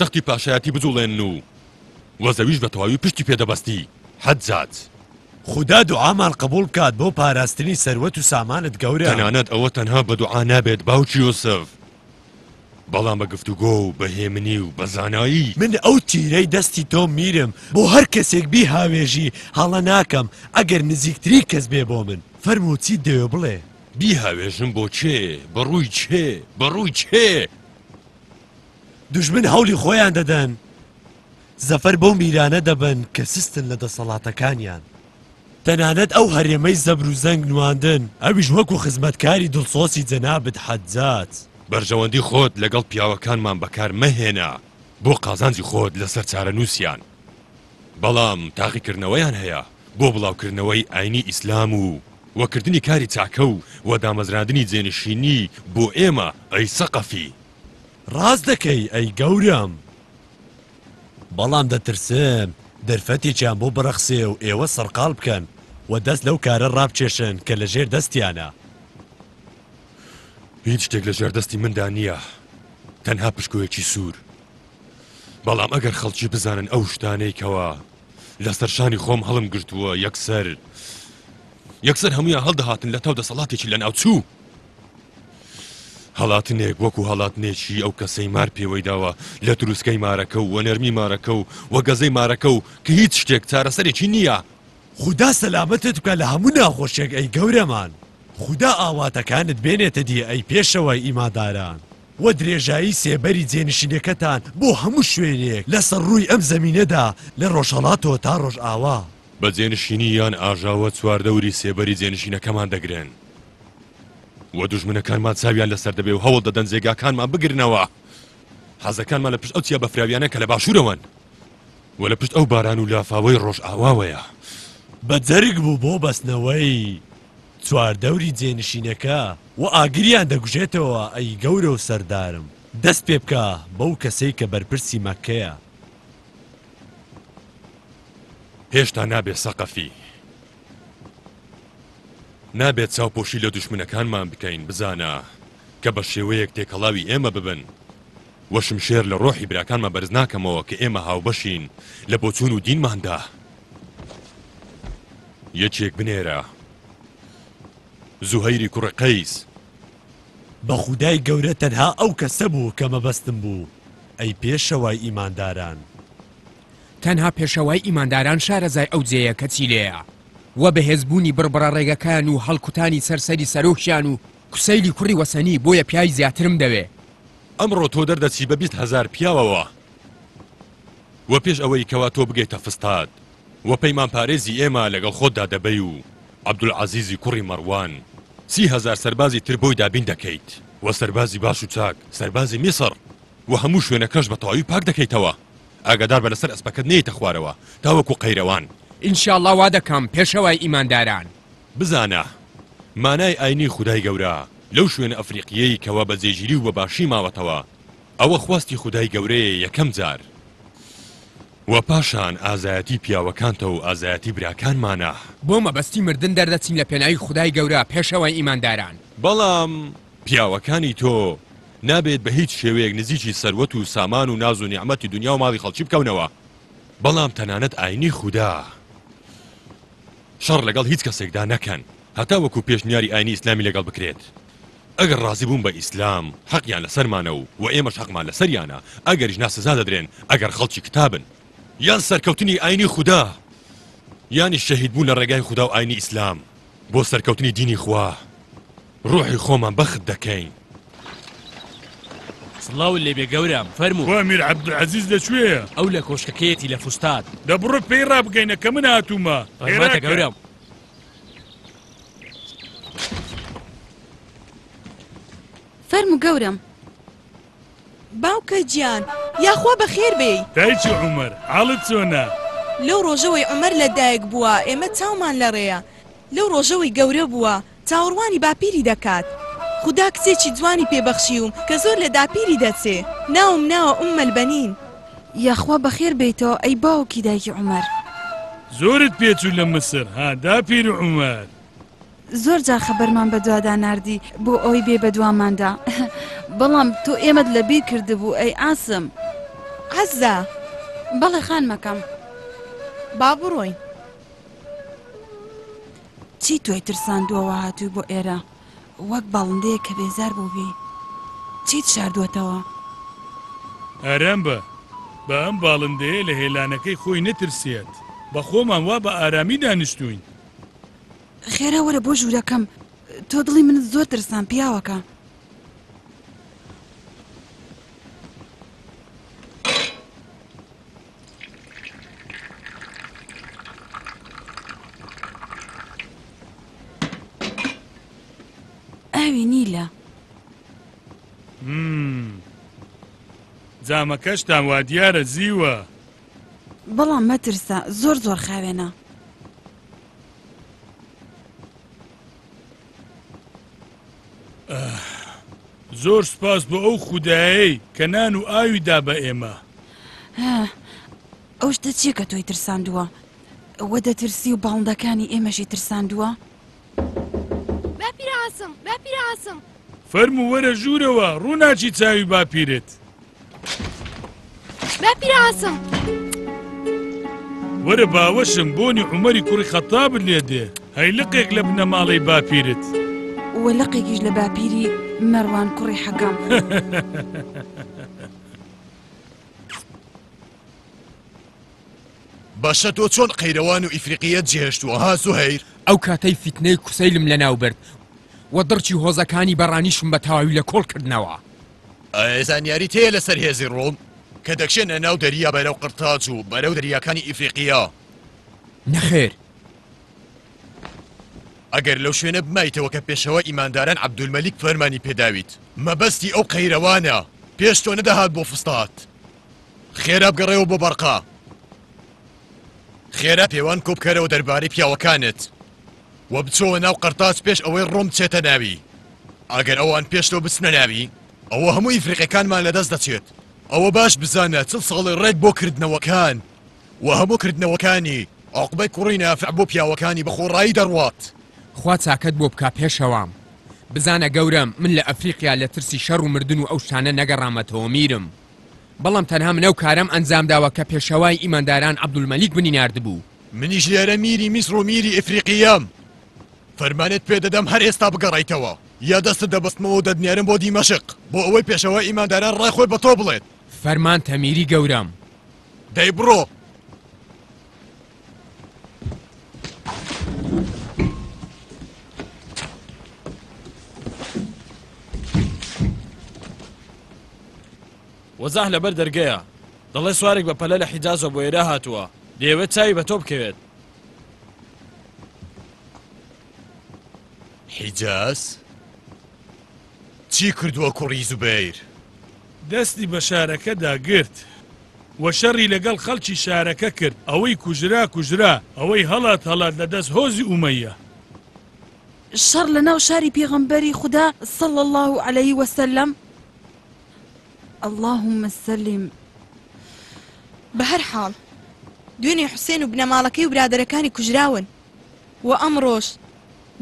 تەختی پاشایەتی بجوڵێن و وە زەویش بە تەواوی پشتی پێدەبەستی حەجاج خدا دوعامان قبول بکات بۆ پاراستنی سەروەت و سامانت گەورە تەنانەت ئەوە تەنها بە دوعا نابێت باوکی یوسف بەڵام بە گفتوگۆ و بە هێمنی و بە زانایی من ئەو تیرەی دەستی تۆم میرم بۆ هەر کەسێک بیهاوێژی هەڵە ناکەم ئەگەر نزیکترین کەس بێ بۆ من فەرموو چیت دەوێ بڵێ. بیهاوێژم بۆ کێ؟ بە ڕووی کێ؟ بە ڕووی کێ؟ دوژمن هەوڵی خۆیان دەدەن زەفەر بەو میرانە دەبەن کە سستن لە دەسەڵاتەکانیان. تەنانەت ئەو هەرێمەی زەبر و زەنگ نواندن، ئەویش وەکو خزمەتکاری دڵسۆزی جەنابت حەجاج. بەرژەوەندی خۆت لەگەڵ پیاوەکانمان بەکار مەهێنە بۆ قازانجی خۆت لەسەر چارەنووسیان، بەڵام تاقیکردنەوەیان هەیە بۆ بڵاوکردنەوەی ئاینی ئیسلام و و کردنی کاری چاکە و و دامەزراندنی جێنشینی بۆ ئێمە ئەی سەقەفی. ڕاست دەکەی ئەی گەورەم. بەڵام دەترسم دەرفەتێکیان بۆ بڕەخسێ و ئێوە سەرقاڵ بکەن و دەست لەو کارە ڕابکێشن کە لە ژێر دەستیانە. هیچ شتێک لە ژێردەستی مندا نییە، تەنها پشکۆیەکی سوور. بەڵام ئەگەر خەڵکی بزانن ئەو شتانەی کەوا لەسەر شانی خۆم هەڵمگرتووە، یەکسەر یەکسەر هەموویان هەڵدەهاتن لەتاو دەسەڵاتێکی لەناوچوو. هەڵاتنێک وەکو هەڵاتنێکی ئەو کەسەی مار پێوەی داوە لە تروسکەی مارەکە و وەنەرمی مارەکە و وە گەزەی مارەکە و کە هیچ شتێک چارەسەرێکی نییە خودا سەلامەتت بکا لە هەموو ناخۆشێک ئەی گەورەمان خودا ئاواتەکانت بێنێتە دی ئەی پێشەوای ئیماداران وە درێژایی سێبەری جێنشینەکەتان بۆ هەموو شوێنێک لەسەر ڕووی ئەم زەمینەدا لە ڕۆژهەڵاتەوە تا ڕۆژئاوا. بە جێنشینی یان ئاژاوە چواردەوری سێبەری جێنشینەکەمان دەگرن و دوژمنەکانمان چاویان لەسەر دەبێ و هەوڵ دەدەن جێگاکانمان بگرنەوە. حەزەکانمان لە پشت ئەو چیا بەفراویانە کە لە باشوورەوەن و لە پشت ئەو باران و لافاوەی ڕۆژئاواوەیە. بە جەرگ بوو بۆ بەستنەوەی چواردەوری جێنشینەکە و ئاگریان دەگوژێتەوە، ئەی گەورە و سەردارم، دەست پێ بکە بەو کەسەی کە بەرپرسی مەککەیە. هێشتا نابێ سەقەفی. نابێت چاوپۆشی لە دوشمنەکانمان بکەین بزانە کە بە شێوەیەک تێکەڵاوی ئێمە ببن وە شمشێر لە ڕۆحی براکانمە بەرز ناکەمەوە کە ئێمە هاوبەشین لە بۆچوون و دینماندا یەکێک بنێرە زوهەیری کوڕە قەیس بە خودای گەورە تەنها ئەو کەسە بوو کە مەبەستم بوو ئەی پێشەوای ئیمانداران. تەنها پێشەوای ئیمانداران شارەزای ئەو جێیە کە چی لێیە و بەهێز بوونی بڕبڕە ڕێگەکەیان و هەڵکوتانی سەر سەری سەرۆکیان و کوسەیلی کوڕی وەسەنی بۆیە پیاوی زیاترم دەوێ. ئەمڕۆ تۆ دەردەچی بە بیست هەزار پیاوەوە و پێش ئەوەی کەوا تۆ بگەیتە فستاد و پەیمان پارێزی ئێمە لەگەڵ خۆتدا دەبەی و عەبدولعەزیزی کوڕی مەڕوان سی هەزار سەربازی تر بۆی دابین دەکەیت و سەربازی باش و چاک سەربازی میسڕ و هەموو شوێنەکەش بە تەواوی پاک دەکەیتەوە. ئاگادار بە لەسەر ئەسپەکەت نەیەیتە خوارەوە تاوەکو قەیرەوان. ئینشاڵڵا وا دەکەم پێشەوای ئیمانداران. بزانە، مانای ئاینی خودای گەورە لەو شوێنە ئەفریقییەی کەوا بە جێگیری و بە باشی ماوەتەوە، ئەوە خواستی خودای گەورەیە یەکەم جار، وە پاشان ئازایەتی پیاوەکانتە و ئازایەتی براکانمانە. بۆ مەبەستی مردن دەردەچین لە پێناوی خودای گەورە پێشەوای ئیمانداران. بەڵام پیاوەکانی تۆ نابێت بە هیچ شێوەیەک نزیکی سەروەت و سامان و ناز و نیعمەتی دونیا و ماڵی خەڵکی بکەونەوە، بەڵام تەنانەت ئاینی خودا شەڕ لەگەڵ هیچ کەسێکدا نەکەن هەتاوەکو پێشنیاری ئاینی ئیسلامی لەگەڵ بکرێت، ئەگەر ڕازی بوون بە ئیسلام حەقیان لەسەرمانە و وە ئێمەش حەقمان لەسەریانە، ئەگەریش نا سزا دەدرێن ئەگەر خەڵکی کتابن. یان سەرکەوتنی ئاینی خودا یانیش شەهید بوون لە ڕێگای خودا و ئاینی ئیسلام بۆ سەرکەوتنی دینی خوا. ڕوحی خۆمان بەخت دەکەین. سڵاوت لێبێ گەورەم، فەرموو. کوا میر عەبدولعەزیز لە کوێیە؟ ئەو لە کۆشکەکەیەتی لە فوستاد. دە بڕۆ پێی ڕابگەینە کە من هاتوومە. فەرماندە گەورەم. فەرموو گەورەم. باوکە گیان یاخوا بەخێر بێی. دایکی عومەر حاڵت چۆنە؟ لەو ڕۆژەوەی عومەر لە دایک بووە ئێمە چاومان لە ڕێیە لەو ڕۆژەوەی گەورە بووە چاوەڕوانی باپیری دەکات خودا کچێکی جوانی پێ بەخشیوم کە زۆر لە داپیری دەچێ ناوم ناوە ئوم البنین. یاخوا بەخێر بێیتەوە ئەی باوکی دایکی عومەر. زۆرت پێچوو لە مسر ها داپیر عومەر. زۆر جار خەبەرمان بەدوادا ناردی بۆ ئەوەی بێ بەدواماندا بەڵام تۆ ئێمەت لە بیر کردبوو ئەی ئاسم عەزە بەڵێ خانمەکەم با بڕۆین چی تۆی ترساندووەوە هاتووی بۆ ئێرە وەک باڵندەیە کە بێزار بووبی چیت شاردووەتەوە ئارام بە بە ئەم باڵندەیە لە هێلانەکەی خۆی نەترسێت بە خۆمان وا بە ئارامی دانیشتوین خێرا وەرە بۆ ژوورەکەم تۆ دڵی منت زۆر ترسان پیاوەکە ئاوی نیلە جامەکەشتان وا دیارە زیوە بەڵام مەترسە زۆر زۆر خاوێنە زۆر سپاس بۆ ئەو خودایەی کە نان و ئاوی دا بە ئێمە ئەو شتە چیە کە تۆی ترساندووە ئەوە دەترسی و باڵندەکانی ئێمەشی ترساندووە باپیراسم باپیراسم فەرمو وەرە ژوورەوە ڕووناچی چاوی باپیرت باپیرە عاسم وەرە باوەشم بۆنی عمەری کوڕی خەتابت لێ دێ هەی لقێک لە بنەماڵەی باپیرت وە لقێکیش لە باپیری مەڕوان کوڕی حەکەم باشە تۆ چۆن قەیرەوان و ئیفریقیە جێهێشتووە ها زوهیر ئەو کاتەی فیتنەی کوسەیلم لە ناوبرد وە دڕچی هۆزەکانی بەڕانیشم بە تەواوی لە کۆڵ کردنەوە زانیاریت هەیە لەسەر هێزی ڕۆم کە دەکشێنە ناو دەریا بەرەو قرتاج و بەرەو دەریاکانی ئیفریقیا؟ نەخێر. ئەگەر لەو شوێنە بمایتەوە کە پێشەوا ئیمانداران عەبدولمەلیک فەرمانی پێداویت، مەبەستی ئەو قەیرەوانە پێش تۆ نەدەهات بۆ فوستات. خێرا بگەڕێوە بۆ بەڕقا. خێرا پێوان کۆبکەرەوە دەربارەی پیاوەکانت و بچۆوە ناو قەرتاس پێش ئەوەی ڕۆم چێتە ناوی ئەگەر ئەوان پێشتۆ بچنە ناوی ئەوە هەموو ئیفریقەکانمان لەدەست دەچێت ئەوە باش بزانە چل ساڵی ڕێک بۆ کردنەوەکان و هەموو کردنەوەکانی عقبەی کوڕی نافع بۆ پیاوەکانی بەخۆڕایی دەڕوات خوا چاکەت بۆ بکا پێشەوام بزانە گەورەم من لە ئەفریقیا لە ترسی شەڕ و مردن و ئەو شتانە نەگەڕامەتەوە میرم. بەڵام تەنها من ئەو کارەم ئەنجام داوە کە پێشەوای ئیمانداران عەبدولمەلیک بنی ناردبوو. منیش لێرە میری میسڕ و میری ئیفریقییەم. فەرمانت پێ دەدەم هەر ئێستا بگەڕێیتەوە، یا دەستت دەبەستمەوە و دەتنێرم بۆ دیمەشق، بۆ ئەوەی پێشەوای ئیمانداران ڕای خۆی بە تۆ بڵێت. فەرمانتە میری گەورەم. دەی بڕۆ. وەزاح لەبەر دەرگەیە دەڵێ سوارێک بە پەلە لە حیجازە بۆ ئێرە هاتووە دەیەوێت چاوی بە تۆ بکەوێت حیجاز چی کردووە کوڕی زوبیر دەستی بە شارەکەدا گرت وە شەڕی لەگەڵ خەڵکی شارەکە کرد ئەوەی کوژرا کوژرا ئەوەی هەڵات هەڵات لە دەست هۆزی ئومەیە شەڕ لە ناو شاری پێغەمبەری خودا صلی اللە علیه وسلم اللهم سلم بە هەر حاڵ دوێنێ حوسێن و بنەماڵەکەی و برادەرەکانی کوژراون و ئەمڕۆش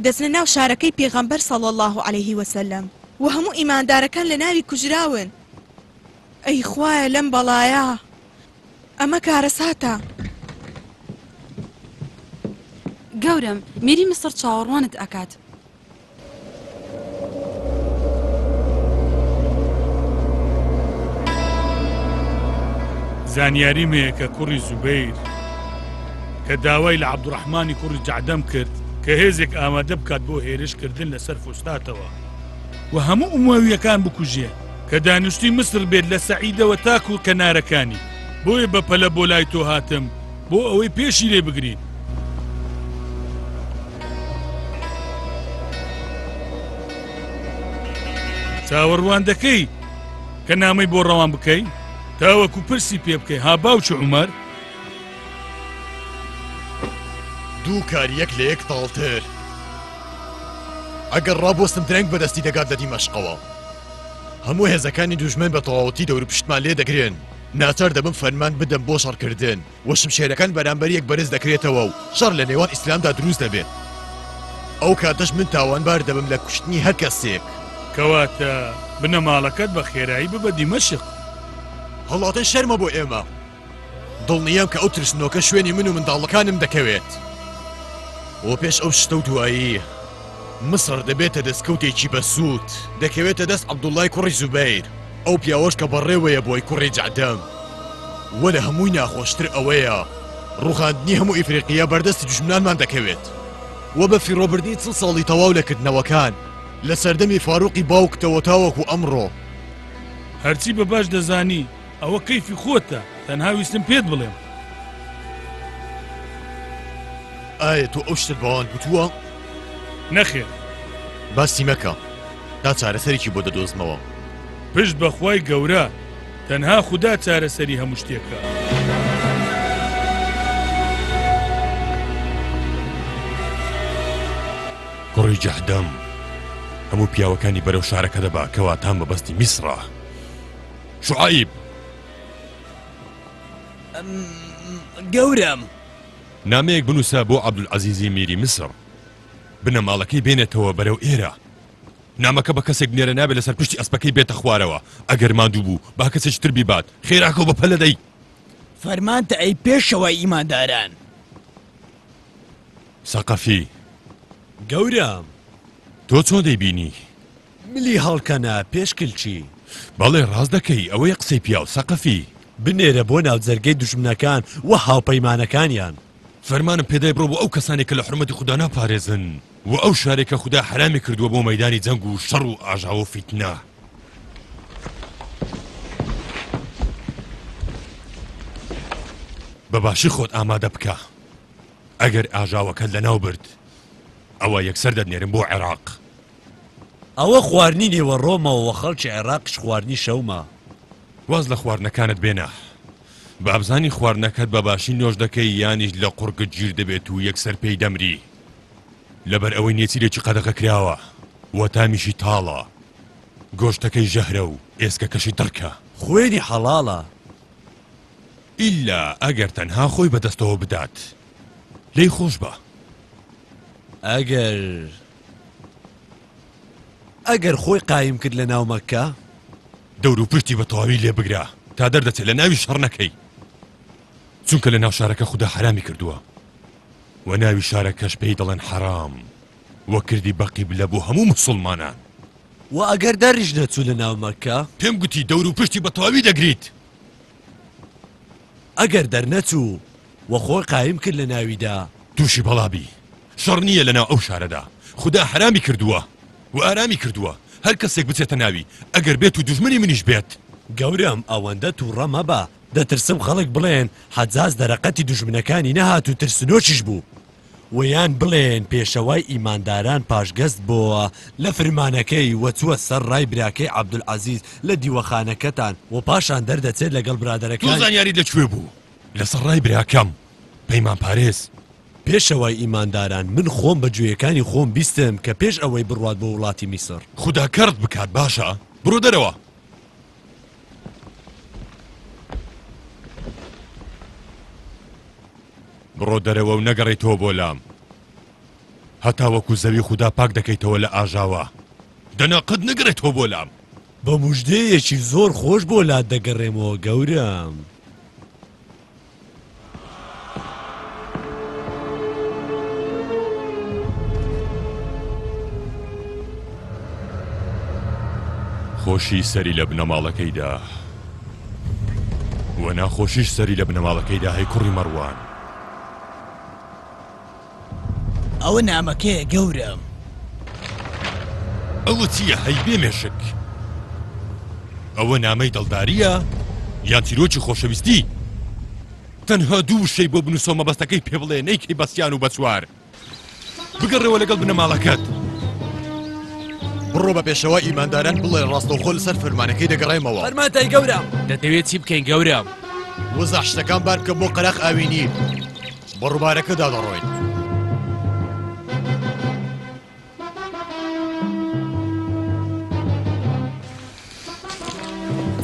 دەچنە ناو شارەکەی پێغەمبەر صلی اللە علیه وسلم و هەموو ئیماندارەکان لە ناوی کوژراون ئەی خوایە لەم بەڵایە ئەمە کارەساتە. گەورەم، میری مسڕ چاوەڕوانت ئەکات. زانیاریم هەیە کە کوڕی زوبەیر کە داوای لە عەبدوڕەحمانی کوڕی جەعدەم کرد کە هێزێک ئامادە بکات بۆ هێرشکردن لەسەر فوستاتەوە و هەموو ئومەوییەکان بکوژێ کە دانیشتوی میسر بێت لە سەعیدەوە تاکو کەنارەکانی بۆیە بە پەلە بۆ لای تۆ هاتم بۆ ئەوەی پێشی لێ بگریت. چاوەڕوان دەکەی کە نامەی بۆ ڕەوان بکەی تاوەکو پرسی پێ بکەی ها باوکی عمر دوو کار یەک لە یەک تاڵتر ئەگەر ڕابۆستم درەنگ بەدەستی دەگات لە دیمەشقەوە هەموو هێزەکانی دوژمن بە تەواوەتی دەوروپشتمان لێ دەگرن، ناچار دەبم فەرمان بدەم بۆ شەڕکردن و شمشێرەکان بەرامبەر یەک بەرز دەکرێتەوە و شەڕ لە نێوان ئیسلامدا دروست دەبێت. ئەو کاتەش من تاوانبار دەبم لە کوشتنی هەر کەسێک. کەواتە بنەماڵەکەت بە خێرایی ببە دیمەشق. هەڵاتن شەرمە بۆ ئێمە. دڵنیام کە ئەو ترسنۆکە شوێنی من و منداڵەکانم دەکەوێت و پێش ئەو شتە و دوایی مسڕ دەبێتە دەستکەوتێکی بەسوود دەکەوێتە دەست عەبدوڵای کوڕی زوبەیر ئەو پیاوەش کە بەڕێوەیە بۆی کوڕی جەعدەم وە لە هەمووی ناخۆشتر ئەوەیە ڕوخاندنی هەموو ئیفریقیە بەردەستی دژمنانمان دەکەوێت وە بە فیڕۆبردنی چل ساڵی تەواو لە کردنەوەکان لە سەردەمی فاروقی باوکتەوە تاوەکو ئەمڕۆ هەرچی بە باش دەزانی ئەوە کەیفی خۆتە تەنها ویستم پێت بڵێم ئایا تۆ ئەو شتت بەوان گوتووە نەخێ باسی مەکە تا چارەسەرێکی بۆ دەدۆزمەوە پشت بەخوای گەورە تەنها خوددا چارەسەری هەموو شتێکە. کوڕی جەهدەم هەموو پیاوەکانی بەرەو شارەکە دەبا کەواتان مەبەستی میسرە. شعیب گەورەم نامەیەک بنووسە بۆ عەبدولعەزیزی میری مسر بنەماڵەکەی بێنێتەوە بەرەو ئێرە نامەکە بە کەسێک نێرە نابێت لەسەر پشتی ئەسپەکەی بێتە خوارەوە ئەگەر ماندوو بوو با کەسێک تر بیبات خێراکە بە پەلەدەی فەرمانتە ئەی پێشەوە ئیمانداران سەقەفی گەورەم تۆ چۆن دەیبینی ملی هەڵکەنە پێش کلچی. بەڵێ ڕاست دەکەی ئەوەیە قسەی پیاو سەقەفی بنێرە بۆ ناو جەرگەی دوژمنەکان و هاوپەیمانەکانیان. فەرمانم پێدای بڕۆ بۆ ئەو کەسانەی کە لە حورمەتی خودا ناپارێزن و ئەو شارەی کە خودا حەرامی کردووە بۆ مەیدانی جەنگ و شەڕ و ئاژاوە و فیتنە. بە باشی خۆت ئامادە بکە ئەگەر ئاژاوەکەت لەناو برد ئەوە یەکسەر دەتنێرم بۆ عێراق. ئەوە خواردنی نێوەڕۆمە و خەڵکی عێراقیش خواردنی شەومە. واز لە خواردنەکانت بێنە. بابزانی خواردنەکەت بە باشی نۆش دەکەی یانیش لە قوڕگت گیر دەبێت و یەکسەر پێی دەمری. لەبەر ئەوەی نێچیرێکی قەدەغە کراوە و تامیشی تاڵە. گۆشتەکەی ژەهرە و ئێسکەکەشی دڕکە. خوێنی حەڵاڵە. ئیلا ئەگەر تەنها خۆی بەدەستەوە بدات. لێی خۆش بە. ئەگەر ئەگەر خۆی قایم کرد لە ناو مەککە. دەوروپشتی بە تەواوی لێ بگرە تا دەردەچێت لە ناوی شەڕ نەکەی چونکە لە ناو شارەکە خوددا حرامی کردووە و ناوی شارەکەش پێی دەڵێن حرام وە کردی بە قیبلە بۆ هەموو مسلمانان و ئەگەر دەریش نەچوو لە ناو مەکە پێم گوتی دەور و پشتی بە تەواوی دەگریت ئەگەر دەرنەچوو وە خۆی قایم کرد لە ناویدا تووشی بەڵابی شەڕ نییە لەناو ئەو شارەدا خودا حەرامی کردووە و ئارامی کردووە هەر کەسێک بچێتە ناوی ئەگەر بێت و دوژمنی منیش بێت. گەورەم ئەوەندە توڕە مەبە دەترسم خەڵک بڵێن حەجاج دەرەقەتی دوژمنەکانی نەهات و ترسنۆکیش بوو و یان بڵێن پێشەوای ئیمانداران پاشگەز بۆوە لە فرمانەکەی و چووە سەر ڕای براکەی عەبدولعەزیز لە دیوەخانەکەتان و پاشان دەردەچێت لەگەڵ برادەرەکانی. تۆ زانیاریت لە کوێ بوو لەسەر ڕای براکەم پەیمانپارێز؟ پێشەوای ئیمانداران من خۆم بە گوێیەکانی خۆم بیستم کە پێش ئەوەی بڕوات بۆ وڵاتی میسڕ. خودا کەڕت بکات باشە بڕۆ دەرەوە. بڕۆ دەرەوە و نەگەڕێیتەوە بۆ لام هەتاوەکو زەوی خودا پاک دەکەیتەوە لە ئاژاوە دەنا قەت نەگەڕێتەوە بۆ لام بە مژدەیەکی زۆر خۆش بۆ لات دەگەڕێمەوە گەورەم. خۆشی سەری لە بنەماڵەکەیدا و ناخۆشیش سەری لە بنەماڵەکەیدا هەی کوڕی مەڕوان. ئەوە نامەکەیە گەورەم. ئەوە چییە هەی بێ مێشک؟ ئەوە نامەی دڵدارییە یان چیرۆکی خۆشەویستی؟ تەنها دوو وشەی بۆ بنووسۆ مەبەستەکەی پێ بڵێ نەیکەی بەسیان و بەچوار بگەڕێەوە لەگەڵ بنەماڵەکەت. بڕۆ بە پێشەوا ئیمانداران بڵێ ڕاستەوخۆ لەسەر فەرمانەکەی دەگەڕێمەوە فەرمانتای گەورە. دەتەوێت چی بکەین گەورەم؟ وزە حشتەکان بانکە بۆ قەرەق ئاوینی. بە ڕووبارەکەدا دەڕۆین.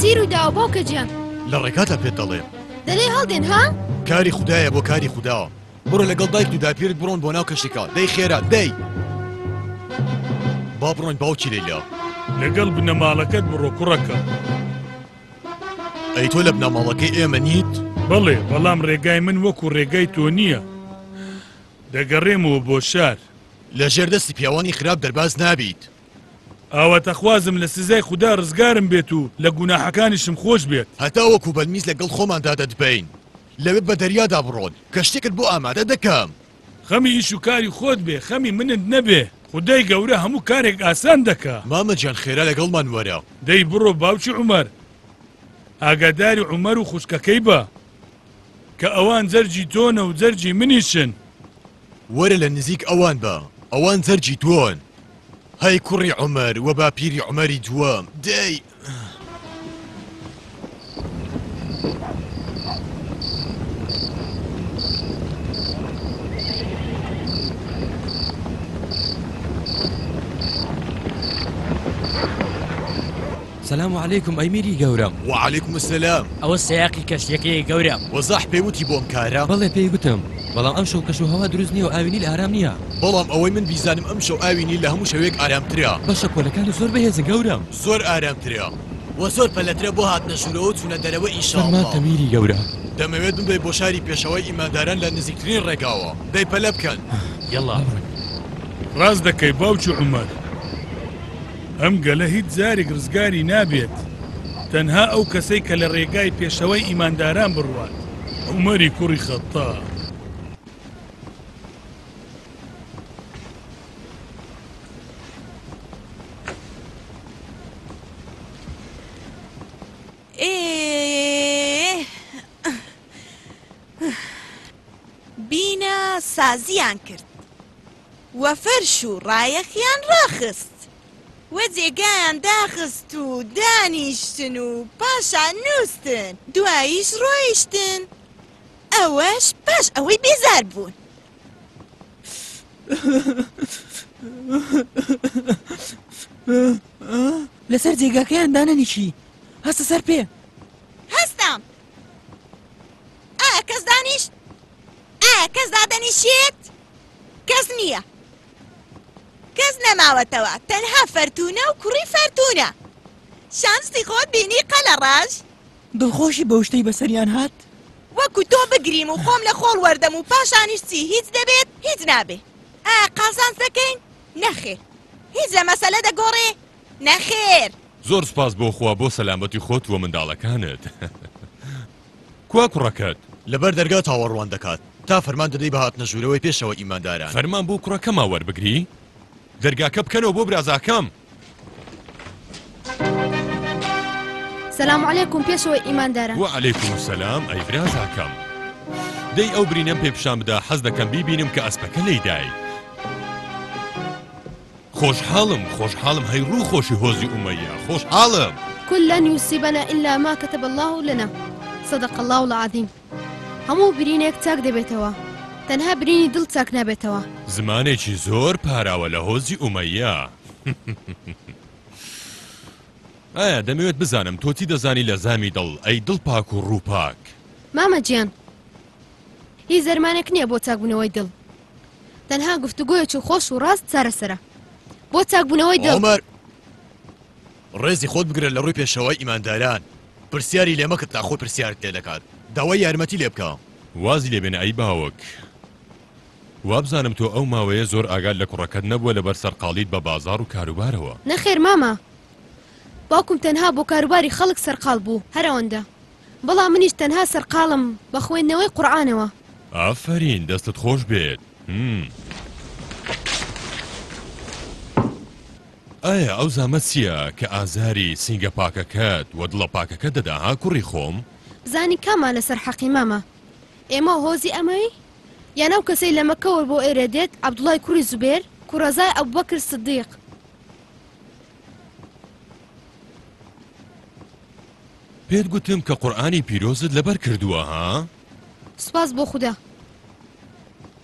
چی ڕووداوە باوکە جیان؟ لە ڕێکاتە پێت دەڵێم. دەلێ هەڵدێن ها؟ کاری خوددایە بۆ کاری خودداوە. بڕۆ لەگەڵ دایک و داپیرت بڕۆن بۆ ناو کەشەکە دەی خێرا دەی با بڕۆین باوکی لەیلا. لەگەڵ بنەماڵەکەت بڕۆ کوڕەکەم. ئەی تۆ لە بنەماڵەکەی ئێمە نیت؟ بەڵێ، بەڵام ڕێگای من وەکو ڕێگای تۆ نییە. دەگەڕێمەوە بۆ شار. لە ژێر دەستی پیاوانی خراپ دەرباز نابیت. ئاواتەخوازم لە سزای خودا ڕزگارم بێت و لە گوناحەکانیشم خۆش بێت. هەتاوەکو بەلمیس لەگەڵ خۆماندا دەتبەین. لەوێ بە دەریادا بڕۆن، کەشتیەکت بۆ ئامادە دەکەم. خەمی ئیش و کاری خۆت بێ خەمی منت نەبێ خودای گەورە هەموو کارێک ئاسان دەکا. مامە گیان خێرا لەگەڵمان وەرە. دەی بڕۆ باوکی عومەر ئاگاداری عومەر و خوشکەکەی بە کە ئەوان جەرگی تۆنە و جەرگی منیشن. وەرە لە نزیک ئەوان بە ئەوان جەرگی تۆن. هەی کوڕی عومەر و باپیری عومەری دووەم دەی. سلام علیکم ئەی میری گەورم وعلیکم سلام ئەوە سیاقی کەشتەکەی گەورم وەزاح پێی وتی بۆم کارە بەڵێ پێی گوتم بەڵام ئەم شەو کەش و هەوا دروست نییە و ئاوینیل ئارام نییە بەڵام ئەوەی من بیزانم ئەم شەو ئاوینی لە هەموو شەوێک ئارامترە بەشە پۆلەکانی زۆر بەهێزن گەورم. زۆر ئارامترە و زۆر پەلەترە بۆ هاتنە ژورەوە و چونە دەرەوە ان شاء اللە. سەلماندتە میری گەورە. دەمەوێت بمرێ بۆ شاری پێشەوای ئیمانداران لە نزیکترین ڕێگاوە دەی پەلە بکەن یەڵا ئەمن. ڕاست دەکەی باوکی عومەر ئەم گەلە هیچ جارێک ڕزگاری نابێت تەنها ئەو کەسەی کە لە ڕێگای پێشەوای ئیمانداران بڕوات عومەری کوڕی خەتاب. بینە سازیان کرد وە فەرش و ڕایەخیان ڕاخست وە جێگایان داخست و دانیشتن و پاشان نووسن دواییش ڕۆیشتن ئەوەش پاش ئەوەی بێزار بوون. لەسەر جێگاکەیان دانەنیشی هەستە سەر پێ هەستام ئا کەس دانیشت ئا کەس دادەنیشێت کەس نییە کەس نەماوەتەوە تەنها فەرتونە و کوڕی فەرتونە شانستی خۆت بینی قەلە ڕژ دڵخۆشی بەو شتەی بەسەریان هات؟ وەکو تۆ بگریم و خۆم لە خۆڵ وەردەم و پاشانیش چی هیچ دەبێت هیچ نابێ ئا قازانج دەکەین نەخێر هیچ لە مەسەلە دەگۆڕێ نەخێر. زۆر سوپاس بۆ خوا بۆ سەلامەتی خۆت و منداڵەکانت کوا کوڕەکەت؟ لەبەر دەرگا چاوەڕوان دەکات تا فەرمان دەدەی بە هاتنە ژوورەوەی پێشەوە ئیمانداران. فەرمان بۆ کوڕەکەما وەربگری؟ دەرگاکە بکەنەوە بۆ برازاکەم. سلام علیکم پێشەوەی ئیماندارە و علیکم سلام ئەی برازاکەم دەی ئەو برینەم پێ پیشان بدا حەز دەکەم بیبینم کە ئەسپەکە لێدای خۆشحاڵم خۆشحاڵم هەی ڕوو خۆشی هۆزی ئومەیە خۆشحاڵم كل لن يصيبنا إلا ما كتب الله لنا صدق الله العظيم هەموو برینێک چاک دەبێتەوە تەنها برینی دڵ چاک نابێتەوە. زمانێکی زۆر پاراوە لە هۆزی ئومەیە. ئایا دەمەوێت بزانم تۆ چی دەزانی لە زامی دڵ ئەی دڵ پاک و ڕوو پاک. مامە جیان هیچ دەرمانێک نییە بۆ چاکبوونەوەی دڵ تەنها گفتوگۆیەکی خۆش و ڕاست چارەسەرە بۆ چاکبوونەوەی دڵ. ڕێزی خۆت بگرە لە ڕووی پێشەوای ئیمانداران پرسیاری لێ مەکە تا خۆی پرسیارت لێ دەکات داوای یارمەتی لێ بکە. وازی لێ بێنە ئەی باوک. وابزانم تۆ ئەو ماوەیە زۆر ئاگات لە کوڕەکەت نەبووە لەبەر سەرقاڵیت بە بازاڕ و کاروبارەوە. نەخێر مامە باوکم تەنها بۆ کاروباری خەڵک سەرقاڵ بوو هەر ئەوەندە بەڵام منیش تەنها سەرقاڵم بە خوێندنەوەی قورعانەوە. ئافەرین دەستت خۆش بێت. ئایا ئەو زامە چیە کە ئازاری سینگە پاکەکەت و دڵە پاکەکەت دەدا ها کوڕی خۆم؟ زانی کاما لەسەر حەقی مامە؟ ئێمەو هۆزی ئەمەوی؟ یان ئەو کەسەی لە مەکەوە بۆ ئێرە دێت عەبدوڵای کوڕی زوبێر کوڕەزای ئەبوبەکر سدیق؟ پێت گوتم کە قورئانی پیرۆزت لەبەر کردووە ها؟ سوپاس بۆ خودا.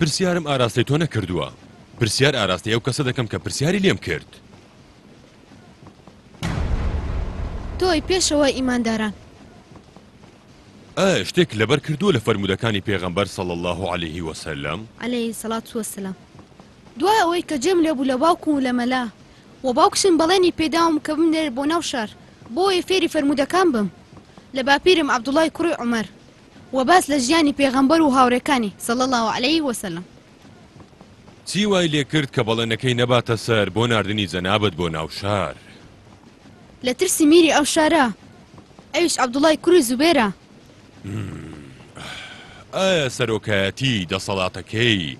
پرسیارم ئاراستەی تۆ نەکردووە. پرسیار ئاراستەی ئەو کەسە دەکەم کە پرسیاری لێم کرد. تۆی پێشەوا ئیمانداران. ئایا شتێک لەبەر کردووە لە فەرموودەکانی پێغەمبەر صلی اللە علیه وسلم؟ علیه الصلوة والسلام. دوای ئەوەی کە جێم لێبوو لە باوکم و لە مەلا و باوکشم بەڵێنی پێداوم کە بمنێرێت بۆ ناو شار بۆ ئەوەی فێری فەرموودەکان بم لە باپیرم عەبدوڵڵای کوڕی عومەر، وە باس لە ژیانی پێغەمبەر و هاوڕێکانی، صلی اللە علیە وسلم. چی وای لێ کرد کە بەڵێنەکەی نەباتە سەر بۆ ناردنی جەنابت بۆ ناو شار؟ لە ترسی میری ئەو شارە، ئەویش عەبدوڵڵای کوڕی زوبێرە. ئایا سەرۆکایەتیی دەسەڵاتەکەی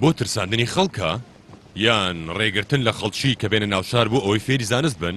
بۆ ترساندنی خەڵکە؟ یان ڕێگرتن لە خەڵکی کە بێنە ناو شار بۆ ئەوەی فێری زانست بن؟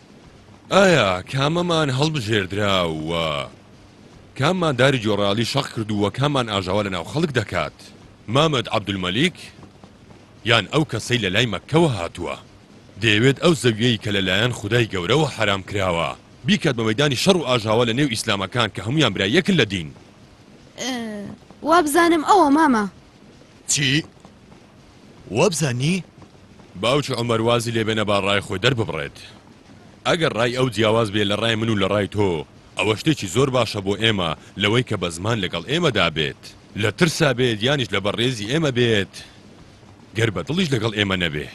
ئایا کامەمان هەڵبژێردرا و کاممان داری گۆڕاڵی شەق کرد و کاممان ئاژاوە لەناو خەڵک دەکات، مامەد عەبدولمەلیک یان ئەو کەسەی لەلای مەککەوە هاتووە، دەیەوێت ئەو زەوییەی کە لەلایەن خودای گەورەوە حەرام کراوە، بیکات بە مەیدانی شەڕ و ئاژاوە لەنێو ئیسلامەکان کە هەموویان برای یەکن لە دین؟ ئێ، وابزانم ئەوە مامە. چی؟ وابزانی؟ باوکی عومەر وازی لێ بێنە با ڕای خۆی دەرببڕێت. ئەگەر ڕای ئەو جیاواز بێ لە ڕای من و لە ڕای تۆ، ئەوە شتێکی زۆر باشە بۆ ئێمە لەوەی کە بە زمان لەگەڵ ئێمەدا بێت. لە ترسا بێت یانیش لەبەر ڕێزی ئێمە بێت، گەر بە دڵیش لەگەڵ ئێمە نەبێ.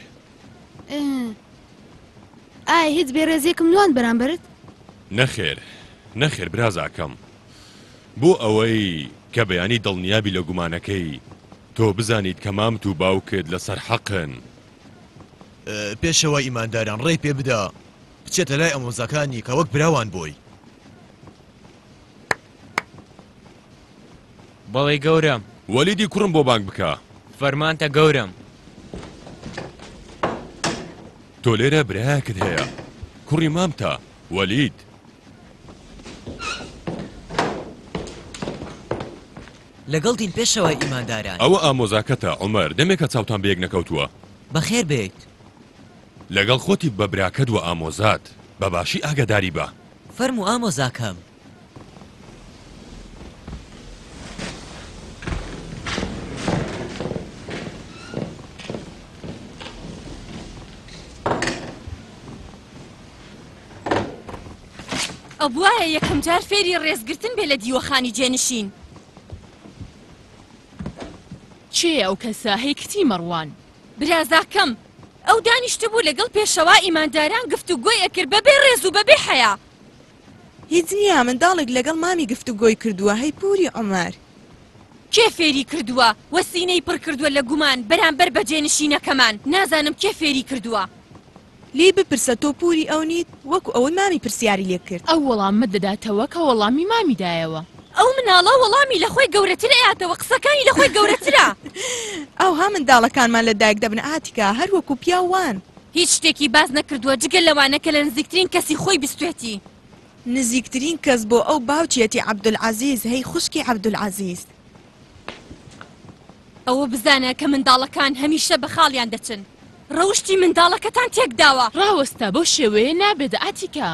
ئایا هیچ بێڕێزییەکم نواند بەرامبەرت؟ نەخێر، نەخێر برازاکەم. بۆ ئەوەی کە بەیانی دڵنیابی لە گومانەکەی تۆ بزانیت کە مامت و باوکت لەسەر حەقن. پێشەوای ئیمانداران ڕێی پێ بدا بچێتە لای ئامۆزاکانی کە وەک براوان بۆی. بەڵی گەورەم. وەلیدی کوڕم بۆ بانگ بکە. فەرمانتە گەورەم. تۆ لێرە برایەکت هەیە کوڕی مامتە. وەلید. لەگەڵ دین پێشەوای ئیمانداران. ئەوە ئامۆزاکەتە، عومەر، دەمێکە چاوتان بەیەک نەکەوتووە. بەخێر بێیت. لەگەڵ خۆتی بە براکەت وئامۆزات. بەباشی ئاگەداری بە. فەرموو ئامۆزاکەم. ئەبواە یەکەم جار فێری ڕێزگرتن بێ لە دیوەخانی جێنشین چێ ئەو کەسە هەی کتی مەڕوان برازاکەم ئەو دانیشتبوو لەگەڵ پێشەوا ئیمانداران گفتو گۆی ئەکرد بەبێ ڕێز و بەبێ حەیە هیچ نییە منداڵێک لەگەڵ مامی گفتوگۆی کردووە هەی پووری عومەر. کێ فێری کردووە وە سینەی پڕ کردووە لە گومان بەرامبەر بە جێنشینەکەمان نازانم کێ فێری کردووە. لێی بپرسە تۆ پووری ئەو نیت وەکو ئەوەی مامی پرسیاری لێ کرد. ئەو وەڵامە دەداتەوە کە وەڵامی مامی دایەوە. ئەو مناڵە وەڵامی لە خۆی گەورەتر ئەیاتەوە قسەکانی لە خۆی گەورەترە. ئاوها منداڵەکانمان لە دایک دەبن ئاتیکا هەر وەکو پیاو وان. هیچ شتێکی باس نەکردووە جگە لەوانە کە لە نزیکترین کەسی خۆی بیستوێتی. نزیکترین کەس بۆ ئەو باوکیەتی عەبدولعەزیز هەی خوشکی عەبدولعەزیز. ئەوە بزانە کە منداڵەکان هەمیشە بە خاڵیان دەچن. ڕەوشتی منداڵەکەتان تێک داوە. ڕاوەستە بەو شێوەیە نابێت ئاتیکا.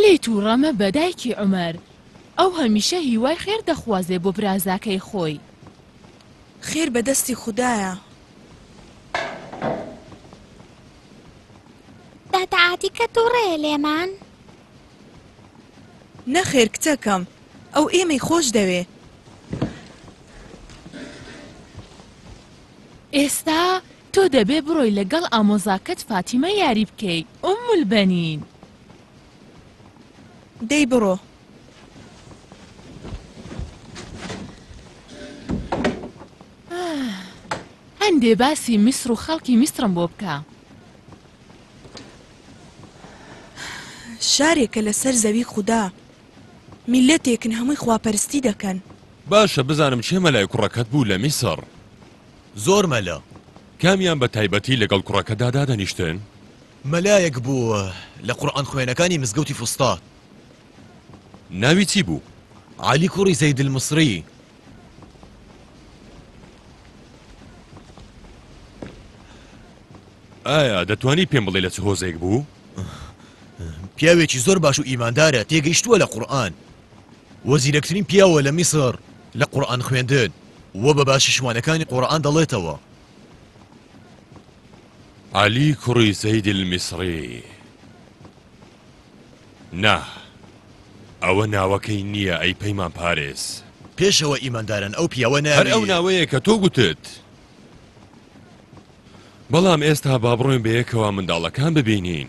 لێی توڕە مەبە دایکی عومەر. ئەو هەمیشە هیوای خێر دەخوازێ بۆ برازاکەی خۆی. خێر بە دەستی خودایە. دادەعاتی کە توڕەیە لێمان. نەخێر کچەکەم، ئەو ئێمەی خۆش دەوێ. ئێستا تۆ دەبێ بڕۆی لە گەڵ ئامۆزاکەت فاتیمە یاری بکەی، ئوممولبەنین. دەی بڕۆ. هەندێ باسی میسر و خەڵکی میسرم بۆ بکە. شارێکە لەسەر زەوی خودا. میللەتێکن هەمووی خواپەرستی دەکەن. باشە بزانم کێ مەلای کوڕەکەت بوو لە میسر؟ زۆر مەلا. کامیان بە تایبەتی لەگەڵ کوڕەکەتدا دادەنیشتن؟ مەلایەک بوو لە قورئان خوێنەکانی مزگەوتی فوستات. ناوی چی بوو؟ علی کوڕی زید المصری. ئایا دەتوانی پێم بڵێ لە چ هۆزێک بوو؟ پیاوێکی زۆر باش و ئیماندارە تێگەیشتووە لە قورئان وە زیرەکترین پیاوە لە میسر لە قورئان خوێندن وە بە باشی شوانەکانی قورئان دەڵێتەوە عەلی کوڕی زەید المیسڕی نا ئەوە ناوەکەی نییە ئەی پەیمان پارێز. پێشەوە ئیماندارن ئەو پیاوە ناوی. هەر ئەو ناوەیە کە تۆ گوتت. بەڵام ئێستا با بڕۆین بەیەکەوە منداڵەکان ببینین.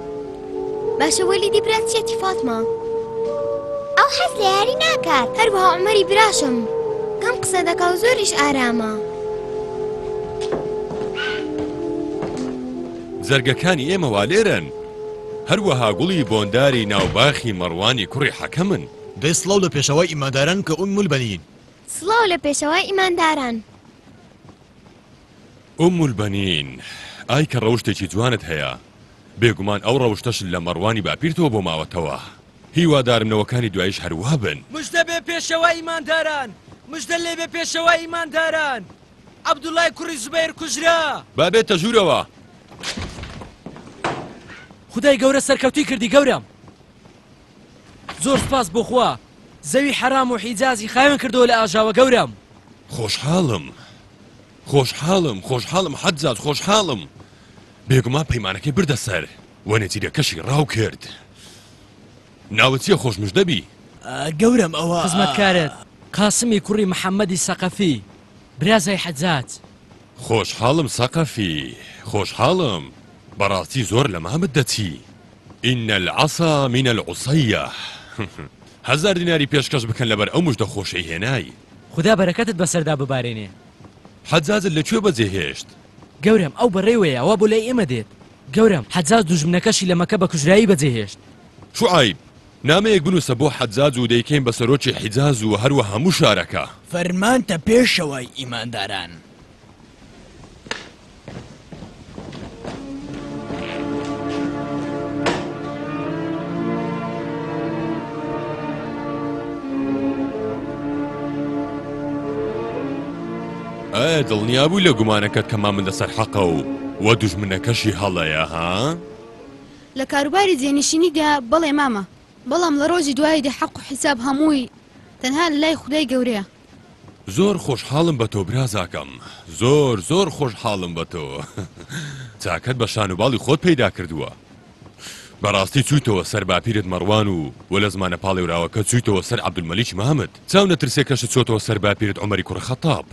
باشە وەلیدی برات چیەتی فاتمە ئەو حەز لە یاری ناکات هەروەها عمەری براشم کەم قسە دەکا و زۆریش ئارامە جەرگەکانی ئێمە والێرن هەروەها گوڵی بۆنداری ناوباخی مەڕوانی کوڕی حەکەمن دەی سڵاو لە پێشەوای ئیمانداران کە ئوم البەنین سڵاو لە پێشەوای ئیمانداران ئوم البەنین ئای کە ڕەوشتێکی جوانت هەیە بێگومان ئەو ڕەوشتەش لە مەڕوانی باپیرتەوە بۆ ماوەتەوە. هیوادارم نەوەکانی دوایش هەر وا بن. مژدە بێ پێشەوا ئیمانداران. مژدە لێ بێ پێشەوا ئیمانداران. عەبدوڵای کوڕی زوبەیر کوژرا. با بێتە ژوورەوە. خودای گەورە سەرکەوتووی کردی گەورەم. زۆر سوپاس بۆ خوا. زەوی حەرام و حیجازی خاوێن کردەوە لە ئاژاوە گەورەم. خۆشحاڵم. خۆشحاڵم. خۆشحاڵم حەجاج. خۆشحاڵم. بێگومان پەیمانەکەی بردە سەر و نەتیجەکەشی ڕاو کرد. ناوت چییە خۆش مژدە بی. گەورەم ئەوە. خزمەتکارت قاسمی کوڕی محەمەدی سەقەفی برازای حەجاج. خۆشحاڵم سەقەفی خۆشحاڵم بەڕاستی زۆر لە مامت دەچی ان العصا من العصیە هەزار دیناری پێشکەش بکەن لەبەر ئەو مژدە خۆشەی هێنای. خودا بەرەکەتت بەسەردا ببارێنێ. حەجاجت لە کوێ بەجێ هێشت؟ گەورەم، ئەو بەڕێوەیە، وا بۆ لای ئێمە دێت. گەورەم، حەجاج دوژمنەکەشی لە مەکە بە کوژرایی بەجێهێشت. شوعەیب، نامەیەک بنووسە بۆ حەجاج و دەیکەین بە سەرۆکی حیجاز و هەروە هەموو شارەکە. فەرمانتە پێشەوای ئیمانداران. ئایا دڵنیا بووی لە گومانەکەت کە مامن لەسەر حەقە و و دوژمنەکەشی هەڵەیە ها؟ لە کاروباری جێنشینیدا بەڵێ مامە، بەڵام لە ڕۆژی دواییدا حەق و حیساب هەمووی تەنها لای خودای گەورەیە. زۆر خۆشحاڵم بە تۆ برازاکەم. زۆر زۆر خۆشحاڵم بە تۆ. چاکەت بە شان و باڵی خۆت پەیدا کردووە. بەڕاستی چوویتەوە سەر باپیرت مەڕوان و وە لە زمانە پاڵێوراوەکە چوویتەوە سەر عەبدولمەلیکی مامت، چاو نەترسێکەشت چۆتەوە سەر باپیرت عومەری کوڕی خەتاب.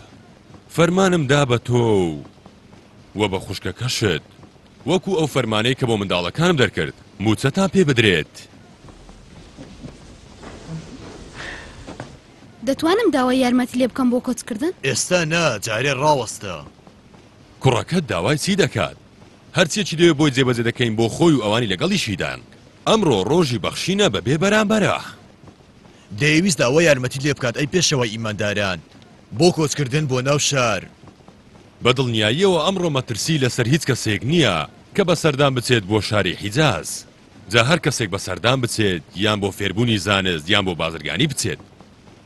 فەرمانم دا بە تۆ و وە بە خوشکەکەشت، وەکوو ئەو فەرمانەی کە بۆ منداڵەکانم دەرکرد، مووچەتان پێ بدرێت. دەتوانم داوای یارمەتی لێ بکەم بۆ کۆچکردن؟ ئێستا نا، جارێ ڕاوەستە. کوڕەکەت داوای چی دەکات؟ هەرچیەکی دەوێت بۆی جێبەجێ دەکەین بۆ خۆی و ئەوانی لەگەڵیشیدان. ئەمڕۆ ڕۆژی بەخشینە بەبێ بەرامبەرە. دەیەویست داوای یارمەتیت لێ بکات ئەی پێشەوای ئیمانداران بۆ کۆچکردن بۆ ناو شار. بە دڵنیاییەوە ئەمڕۆ مەترسی لەسەر هیچ کەسێک نییە کە بە سەردان بچێت بۆ شاری حیجاز. جا هەر کەسێک بە سەردان بچێت یان بۆ فێربوونی زانست یان بۆ بازرگانی بچێت،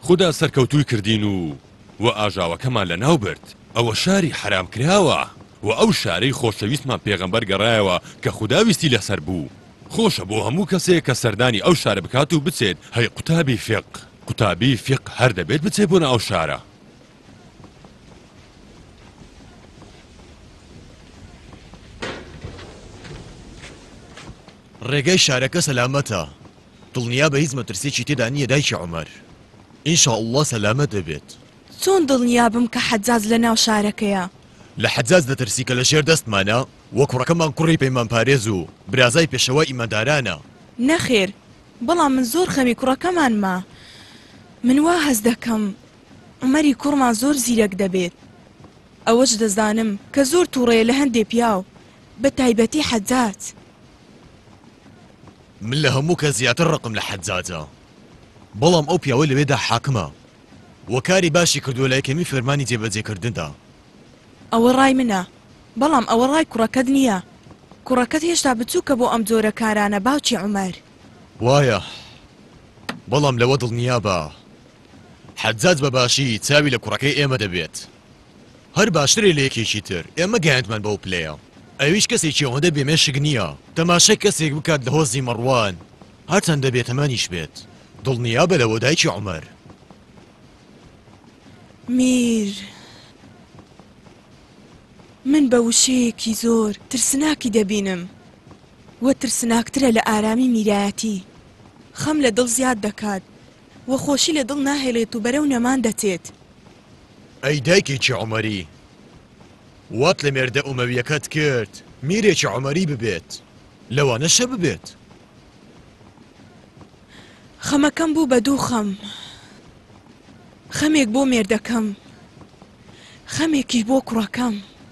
خودا سەرکەوتووی کردین و و ئاژاوەکەمان لەناو برد ئەوە شاری حەرام کراوە و ئەو شارەی خۆشەویستمان پێغەمبەر گەڕایەوە کە خودا ویستی لەسەر بوو خۆشە بۆ هەموو کەسێک کە سەردانی ئەو شارە بکات و بچێت هەی قوتابی فیق قوتابی فیق هەر دەبێت بچێت بۆ ناو ئەو شارە. ڕێگای شارەکە سەلامەتە دڵنیابە هیچ مەترسیەکی تێدا نیە دایکی عومەر ان شاء اللە سەلامەت دەبێت. چۆن دڵنیابم کە حەجاج لە ناو شارەکەیە؟ لە حەجاج دەترسی کە لە ژێر دەستمانە وە کوڕەکەمان کوڕی پەیمان پارێز و برازای پێشەوای ئیماندارانە. نەخێر بەڵام من زۆر خەمی کوڕەکەمانمە من وا هەست دەکەم عومەری کوڕمان زۆر زیرەک دەبێت ئەوەش دەزانم کە زۆر توڕەیە لە هەندێ پیاو بە تایبەتی حەجاج. من لە هەموو کەس زیاتر ڕقم لە حەجاجە بەڵام ئەو پیاوەی لەوێدا حاکمە و کاری باشی کردووە لە یەکەمین فەرمانی جێبەجێکردندا. ئەوە ڕای منە، بەڵام ئەوە ڕای کوڕەکەت نییە. کوڕەکەت هێشتا بچووکە بۆ ئەم جۆرە کارانە باوکی عومەر. وایە، بەڵام لەوە دڵنیابە حەجاج بە باشی چاوی لە کوڕەکەی ئێمە دەبێت. هەر باشترە لە یەکێکی تر ئێمە گەیاندمان بەو پلەیە ئەویش کەسێکی ئەوەندە بێ مێشک نیە تەماشای کەسێک بکات لە هۆزی مەڕوان هەرچەندە بێتەمەنیش بێت دڵنیابە لەوە دایکی عومەر میر من بە وشەیەکی زۆر ترسناکی دەبینم وە ترسناکترە لە ئارامی میرایەتی خەم لە دڵ زیاد دەکات وە خۆشی لە دڵ ناهێڵێت و بەرەو نەمان دەتێت. ئەی دایکێکی عومەری وات لە مێردە ئومەویەکەت کرد میرێکی عومەری ببێت لەوانەشە ببێت. خەمەکەم بوو بە دوو خەم خەمێک بۆ مێردەکەم خەمێکیش بۆ کوڕەکەم.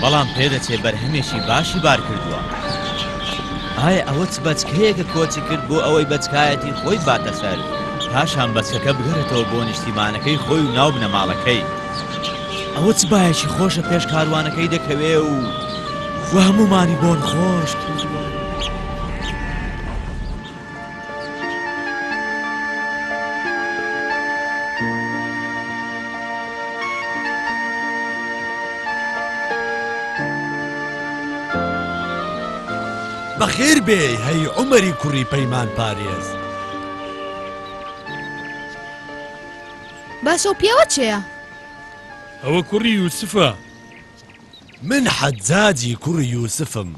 بەڵام پێدەچێ بەرهەمێکی باشی بارکردووە. ئایا ئەوە چ بەچکەیەکە کۆچی کرد بۆ ئەوەی بەچکایەتی خۆی بباتە سەر، پاشان بەچکەکە بگەرێتەوە بۆ نیشتیمانەکەی خۆی و ناو بنەماڵەکەی؟ ئەوە چ بایەکی خۆشە پێش کاروانەکەی دەکەوێ و خوا هەموومانی بۆن خۆش کردووە؟ بەخێر بێی هەی عومەری کوڕی پەیمان پارێز. باشە و پیاوە چێە؟ ئەوە کوڕی یوسفە. من حەجاجی کوڕی یوسفم.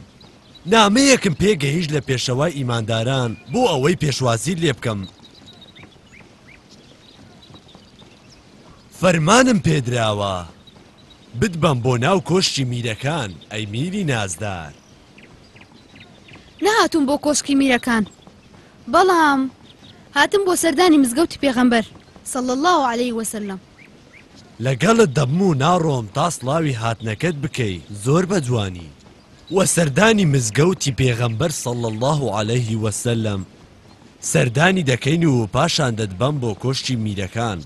نامەیەکم پێ گەیشت لە پێشەوای ئیمانداران بۆ ئەوەی پێشوازیت لێ بکەم. فەرمانم پێدراوە بتبەم بۆ ناو کۆشکی میرەکان، ئەی میری نازدار. نەهاتووم بۆ کۆشکی میرەکان، بەڵام هاتم بۆ سەردانی مزگەوتی پێغەمبەر، صلی اللە علیە وسلم. لەگەڵت دەبم و ناڕۆم تا سڵاوی هاتنەکەت بکەی، زۆر بە جوانی. وە سەردانی مزگەوتی پێغەمبەر صلی اللە علیە وسلم سەردانی دەکەین و پاشان دەتبەم بۆ کۆشکی میرەکان.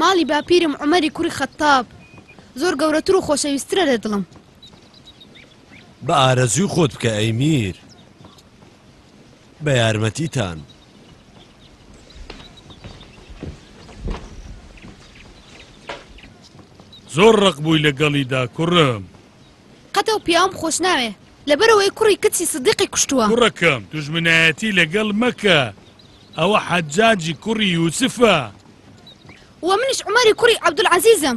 ماڵی باپیرم عومەری کوڕی خەتتاب زۆر گەورەتر و خۆشەویسترە لە دڵم. بە ئارەزووی خۆت بکە ئەی میر بە یارمەتیتان. زۆر ڕق بووی لەگەڵیدا کوڕم قەتە و پیاوم خۆش ناوێ لەبەرەوەی کوڕی کچی سدیقی کوشتووە کوڕەکەم دژمنایەتی لەگەڵ مەکە ئەوە حەجاجی کوڕی یوسفە وە منش عمەری کوڕی عبدالعزیزم